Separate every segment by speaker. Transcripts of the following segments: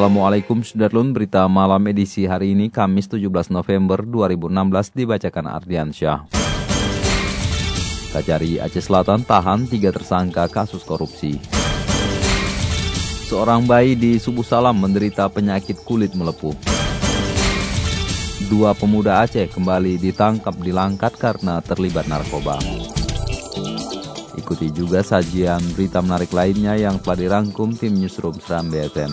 Speaker 1: Assalamualaikum Sudarlun, berita malam edisi hari ini Kamis 17 November 2016 dibacakan Ardian Syah. Kajari Aceh Selatan tahan tiga tersangka kasus korupsi. Seorang bayi di Subuh Salam menderita penyakit kulit melepuh. Dua pemuda Aceh kembali ditangkap di Langkat karena terlibat narkoba. Ikuti juga sajian berita menarik lainnya yang telah dirangkum tim Newsroom Seram BFM.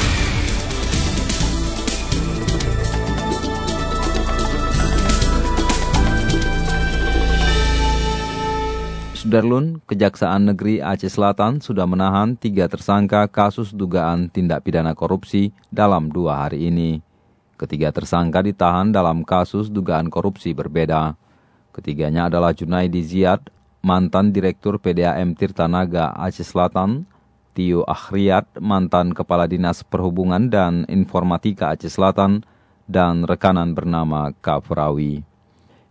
Speaker 1: Sudarlun, Kejaksaan Negeri Aceh Selatan sudah menahan tiga tersangka kasus dugaan tindak pidana korupsi dalam dua hari ini. Ketiga tersangka ditahan dalam kasus dugaan korupsi berbeda. Ketiganya adalah Junaidi Ziad, mantan Direktur PDAM Tirtanaga Aceh Selatan, Tio Akhriat, mantan Kepala Dinas Perhubungan dan Informatika Aceh Selatan, dan rekanan bernama Kafrawi.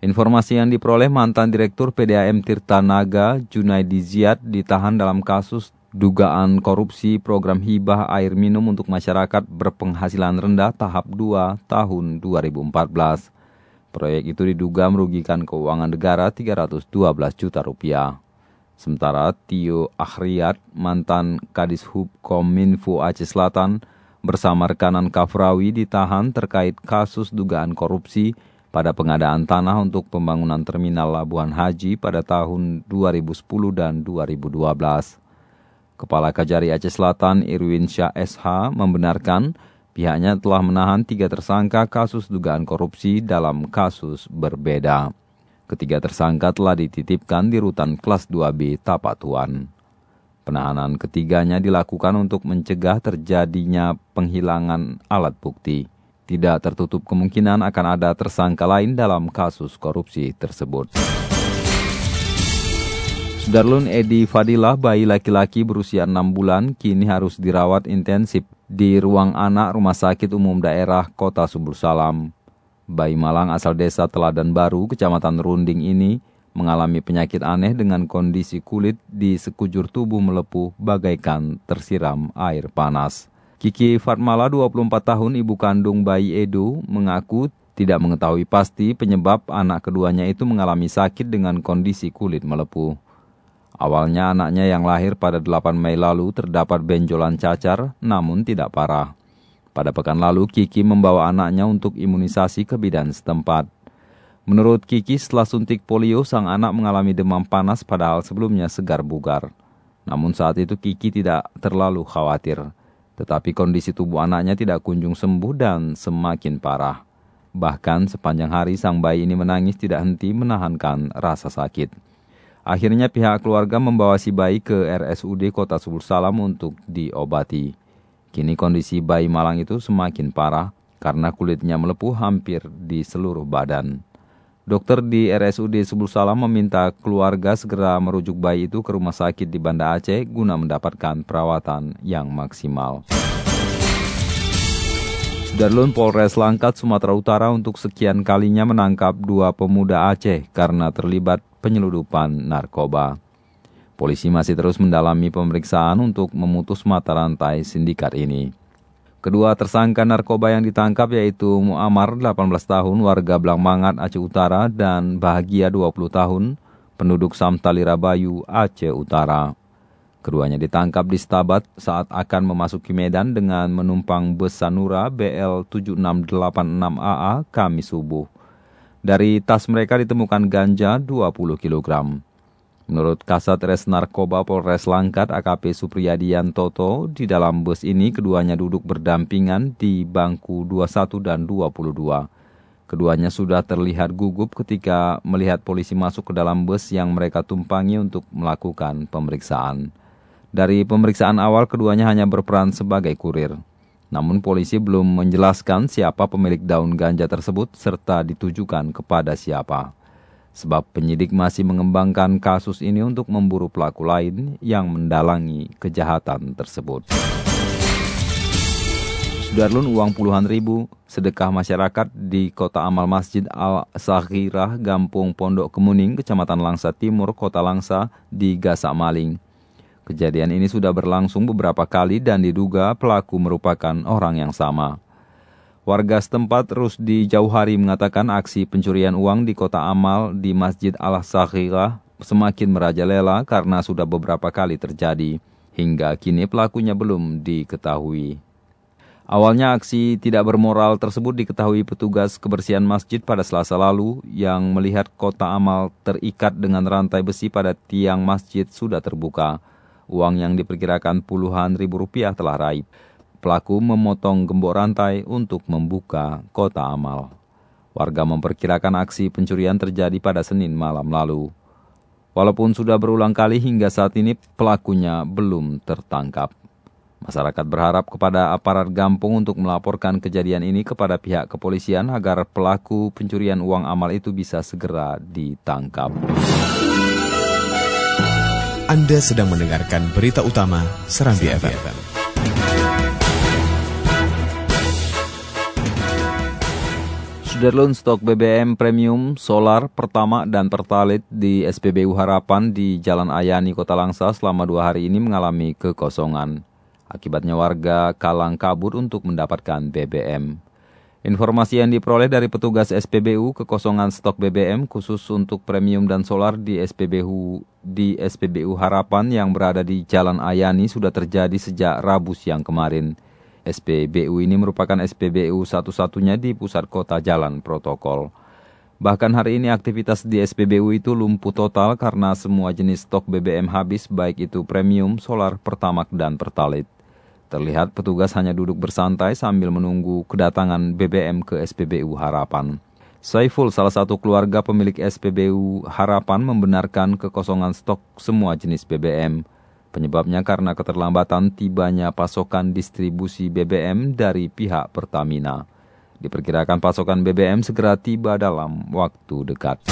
Speaker 1: Informasi yang diperoleh mantan Direktur PDAM Tirtanaga Junaidi Ziad ditahan dalam kasus dugaan korupsi program hibah air minum untuk masyarakat berpenghasilan rendah tahap 2 tahun 2014. Proyek itu diduga merugikan keuangan negara 312 juta rupiah. Sementara Tio Akhriat, mantan Kadis Hub Kominfo Aceh Selatan, bersama rekanan Kafrawi ditahan terkait kasus dugaan korupsi pada pengadaan tanah untuk pembangunan terminal Labuan Haji pada tahun 2010 dan 2012. Kepala Kajari Aceh Selatan Irwin Syah SH membenarkan pihaknya telah menahan tiga tersangka kasus dugaan korupsi dalam kasus berbeda. Ketiga tersangka telah dititipkan di rutan kelas 2B Tapatuan. Penahanan ketiganya dilakukan untuk mencegah terjadinya penghilangan alat bukti. Tidak tertutup kemungkinan akan ada tersangka lain dalam kasus korupsi tersebut. Sudarlun Edi Fadilah, bayi laki-laki berusia 6 bulan, kini harus dirawat intensif di ruang anak Rumah Sakit Umum Daerah Kota Subur Salam. Bayi Malang asal desa Teladan Baru, Kecamatan Runding ini mengalami penyakit aneh dengan kondisi kulit di sekujur tubuh melepuh bagaikan tersiram air panas. Kiki Fatmala, 24 tahun, ibu kandung bayi Edo, mengaku tidak mengetahui pasti penyebab anak keduanya itu mengalami sakit dengan kondisi kulit melepuh. Awalnya anaknya yang lahir pada 8 Mei lalu terdapat benjolan cacar, namun tidak parah. Pada pekan lalu, Kiki membawa anaknya untuk imunisasi ke bidan setempat. Menurut Kiki, setelah suntik polio, sang anak mengalami demam panas padahal sebelumnya segar bugar. Namun saat itu Kiki tidak terlalu khawatir. Tetapi kondisi tubuh anaknya tidak kunjung sembuh dan semakin parah. Bahkan sepanjang hari sang bayi ini menangis tidak henti menahankan rasa sakit. Akhirnya pihak keluarga membawa si bayi ke RSUD Kota Subur Salam untuk diobati. Kini kondisi bayi Malang itu semakin parah karena kulitnya melepuh hampir di seluruh badan. Dokter di RSUD Subul Salam meminta keluarga segera merujuk bayi itu ke rumah sakit di Banda Aceh guna mendapatkan perawatan yang maksimal. Darlun Polres Langkat, Sumatera Utara untuk sekian kalinya menangkap dua pemuda Aceh karena terlibat penyeludupan narkoba. Polisi masih terus mendalami pemeriksaan untuk memutus mata rantai sindikat ini. Kedua tersangka narkoba yang ditangkap yaitu Muammar 18 tahun warga Blangmangat Aceh Utara dan Bahagia 20 tahun penduduk Samtalira Bayu Aceh Utara. Keduanya ditangkap di Stabat saat akan memasuki Medan dengan menumpang bus Sanura BL 7686AA Kamis subuh. Dari tas mereka ditemukan ganja 20 kg. Menurut Kasat Res Narkoba Polres Langkat AKP Supriyadian Toto, di dalam bus ini keduanya duduk berdampingan di bangku 21 dan 22. Keduanya sudah terlihat gugup ketika melihat polisi masuk ke dalam bus yang mereka tumpangi untuk melakukan pemeriksaan. Dari pemeriksaan awal, keduanya hanya berperan sebagai kurir. Namun polisi belum menjelaskan siapa pemilik daun ganja tersebut serta ditujukan kepada siapa sebab penyidik masih mengembangkan kasus ini untuk memburu pelaku lain yang mendalangi kejahatan tersebut. Sudarlun uang puluhan ribu sedekah masyarakat di kota amal Masjid Al-Sakhirah, Gampung Pondok Kemuning, Kecamatan Langsa Timur, Kota Langsa, di Gasak Maling. Kejadian ini sudah berlangsung beberapa kali dan diduga pelaku merupakan orang yang sama. Warga setempat Rusdi Jauhari mengatakan aksi pencurian uang di kota Amal di Masjid Al-Sakhirah semakin merajalela karena sudah beberapa kali terjadi. Hingga kini pelakunya belum diketahui. Awalnya aksi tidak bermoral tersebut diketahui petugas kebersihan masjid pada selasa lalu yang melihat kota amal terikat dengan rantai besi pada tiang masjid sudah terbuka. Uang yang diperkirakan puluhan ribu rupiah telah raib pelaku memotong gembok rantai untuk membuka kota amal. Warga memperkirakan aksi pencurian terjadi pada Senin malam lalu. Walaupun sudah berulang kali hingga saat ini pelakunya belum tertangkap. Masyarakat berharap kepada aparat Gampung untuk melaporkan kejadian ini kepada pihak kepolisian agar pelaku pencurian uang amal itu bisa segera ditangkap.
Speaker 2: Anda sedang mendengarkan berita utama Serambi FM.
Speaker 1: Sudarlun stok BBM premium, solar, pertama, dan pertalit di SPBU Harapan di Jalan Ayani, Kota Langsa selama dua hari ini mengalami kekosongan. Akibatnya warga kalang kabur untuk mendapatkan BBM. Informasi yang diperoleh dari petugas SPBU kekosongan stok BBM khusus untuk premium dan solar di SPBU di SPBU Harapan yang berada di Jalan Ayani sudah terjadi sejak Rabu siang kemarin. SPBU ini merupakan SPBU satu-satunya di pusat kota jalan protokol. Bahkan hari ini aktivitas di SPBU itu lumpuh total karena semua jenis stok BBM habis baik itu premium, solar, pertamak, dan pertalit. Terlihat petugas hanya duduk bersantai sambil menunggu kedatangan BBM ke SPBU Harapan. Saiful, salah satu keluarga pemilik SPBU Harapan, membenarkan kekosongan stok semua jenis BBM. Penyebabnya karena keterlambatan tibanya pasokan distribusi BBM dari pihak Pertamina. Diperkirakan pasokan BBM segera tiba dalam waktu dekat.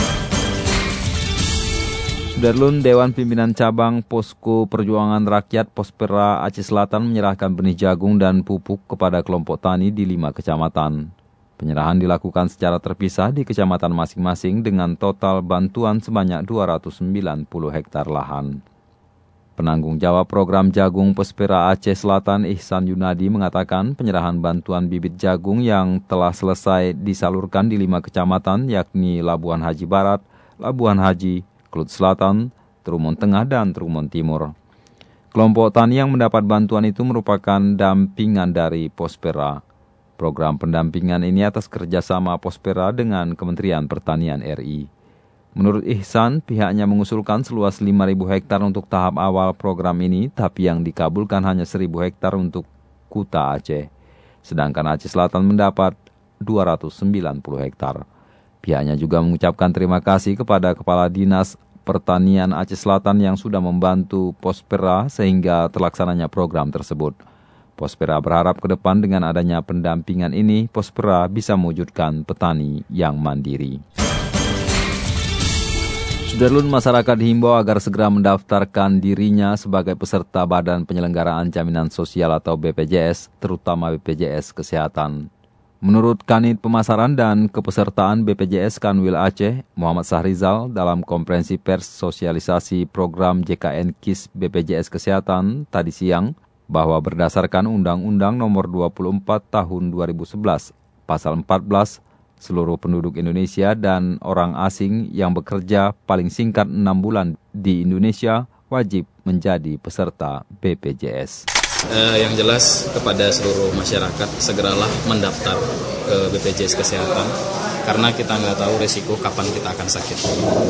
Speaker 1: Sudarlun Dewan Pimpinan Cabang Posko Perjuangan Rakyat Pospera Aceh Selatan menyerahkan benih jagung dan pupuk kepada kelompok tani di lima kecamatan. Penyerahan dilakukan secara terpisah di kecamatan masing-masing dengan total bantuan sebanyak 290 hektar lahan. Penanggung jawab program jagung Pespera Aceh Selatan Ihsan Yunadi mengatakan penyerahan bantuan bibit jagung yang telah selesai disalurkan di lima kecamatan yakni Labuan Haji Barat, Labuan Haji, Klut Selatan, Trumon Tengah, dan Trumon Timur. Kelompok tani yang mendapat bantuan itu merupakan dampingan dari Pospera. Program pendampingan ini atas kerjasama Pospera dengan Kementerian Pertanian RI. Menurut Ihsan, pihaknya mengusulkan seluas 5.000 hektar untuk tahap awal program ini, tapi yang dikabulkan hanya 1.000 hektar untuk Kuta Aceh. Sedangkan Aceh Selatan mendapat 290 hektar. Pihaknya juga mengucapkan terima kasih kepada Kepala Dinas Pertanian Aceh Selatan yang sudah membantu Pospera sehingga terlaksananya program tersebut. Pospera berharap ke depan dengan adanya pendampingan ini, Pospera bisa mewujudkan petani yang mandiri. Sudarlun masyarakat dihimbau agar segera mendaftarkan dirinya sebagai peserta Badan Penyelenggaraan Jaminan Sosial atau BPJS, terutama BPJS Kesehatan. Menurut Kanit Pemasaran dan Kepesertaan BPJS Kanwil Aceh, Muhammad Sahrizal dalam konferensi pers sosialisasi program JKN KIS BPJS Kesehatan tadi siang, bahwa berdasarkan Undang-Undang Nomor 24 Tahun 2011, Pasal 14, seluruh penduduk Indonesia dan orang asing yang bekerja paling singkat 6 bulan di Indonesia wajib menjadi peserta BPJS.
Speaker 3: Uh, yang jelas kepada seluruh masyarakat segeralah mendaftar ke BPJS Kesehatan karena kita nggak tahu resiko kapan kita akan sakit.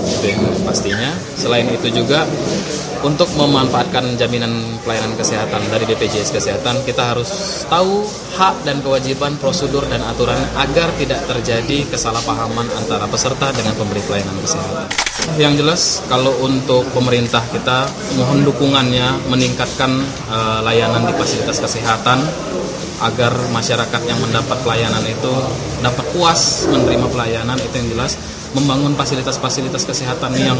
Speaker 3: Itu yang pastinya. Selain itu juga untuk memanfaatkan jaminan pelayanan kesehatan dari BPJS Kesehatan kita harus tahu hak dan kewajiban prosedur dan aturan agar tidak terjadi kesalahpahaman antara peserta dengan pemberi pelayanan kesehatan yang jelas kalau untuk pemerintah kita mohon dukungannya meningkatkan uh, layanan di fasilitas kesehatan agar masyarakat yang mendapat pelayanan itu dapat puas menerima pelayanan. Itu yang jelas. Membangun fasilitas-fasilitas kesehatan yang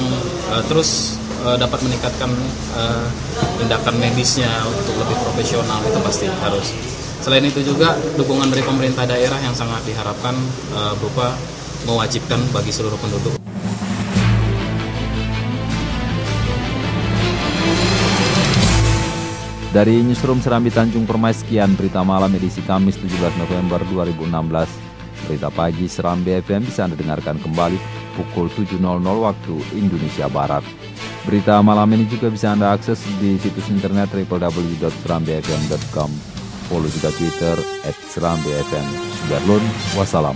Speaker 3: uh, terus uh, dapat meningkatkan uh, tindakan medisnya untuk lebih profesional itu pasti harus. Selain itu juga dukungan dari pemerintah daerah yang sangat diharapkan uh, berupa mewajibkan bagi seluruh penduduk
Speaker 1: Dari Newsroom Serambi Tanjung Permai, sekian berita malam edisi Kamis 17 November 2016. Berita pagi Serambi FM bisa Anda dengarkan kembali pukul 7.00 waktu Indonesia Barat. Berita malam ini juga bisa Anda akses di situs internet www.serambifm.com. Follow juga Twitter at Serambi FM. Sudarlun, wassalam.